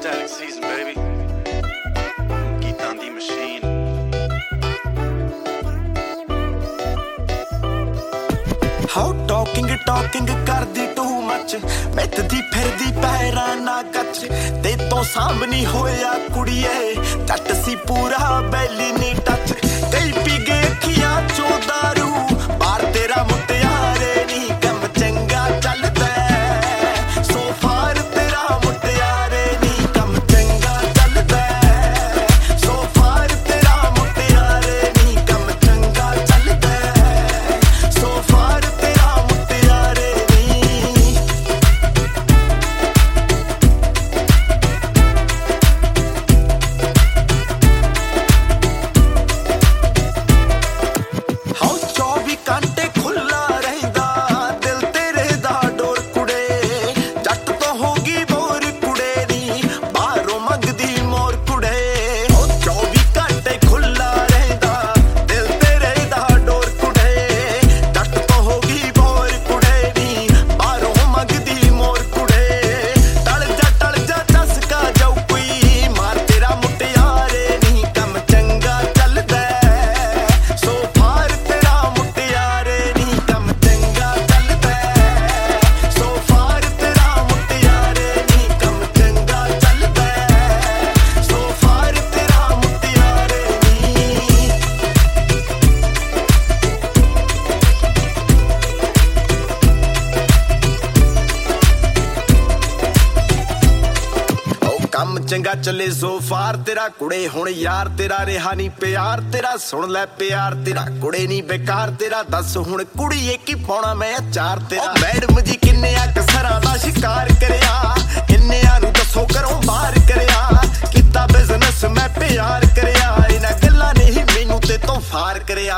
Static season, baby. ਗੀਤਾਂ ਦੀ machine how talking talking ਕਰਦੀ ਟੂ ਮੱਚ ਮਿੱਤਦੀ ਫਿਰਦੀ ਪੈਰਾਂ ਨਾ ਕੱਚ ਤੇ ਤੋਂ ਸਾਹਮਣੀ ਹੋਇਆ ਕੁੜੀਏ। ਟੱਟ ਸੀ ਪੂਰਾ ਬੈਲੀ ਨੀ ਟੱਚ ਕਈ ਪੀ ਗਏ ਕੰਮ ਚੰਗਾ ਚੱਲੇ ਸੋ ਫਾਰ ਤੇਰਾ ਕੁੜੇ ਹੁਣ ਯਾਰ ਤੇਰਾ ਰਿਹਾ ਨਹੀਂ ਪਿਆਰ ਤੇਰਾ ਸੁਣ ਲੈ ਪਿਆਰ ਤੇਰਾ ਕੁੜੇ ਨਹੀਂ ਬੇਕਾਰ ਤੇਰਾ ਦੱਸ ਹੁਣ ਕੁੜੀਏ ਕੀ ਪਾਉਣਾ ਮੈਂ ਅਚਾਰ ਤੇਰਾ? ਮੈਡਮ ਜੀ ਕਿੰਨੇ ਆ ਕਸਰਾਂ ਦਾ ਸ਼ਿਕਾਰ ਕਰਿਆ ਕਿੰਨਿਆਂ ਨੂੰ ਦੱਸੋ ਕਰੋ ਬਾਹਰ ਕਰਿਆ ਕੀਤਾ ਬਿਜ਼ਨਸ ਮੈਂ ਪਿਆਰ ਕਰਿਆ ਇਹਨਾਂ ਗੱਲਾਂ ਨੇ ਹੀ ਮੈਨੂੰ ਤੇ ਤੋਂ ਫਾਰ ਕਰਿਆ।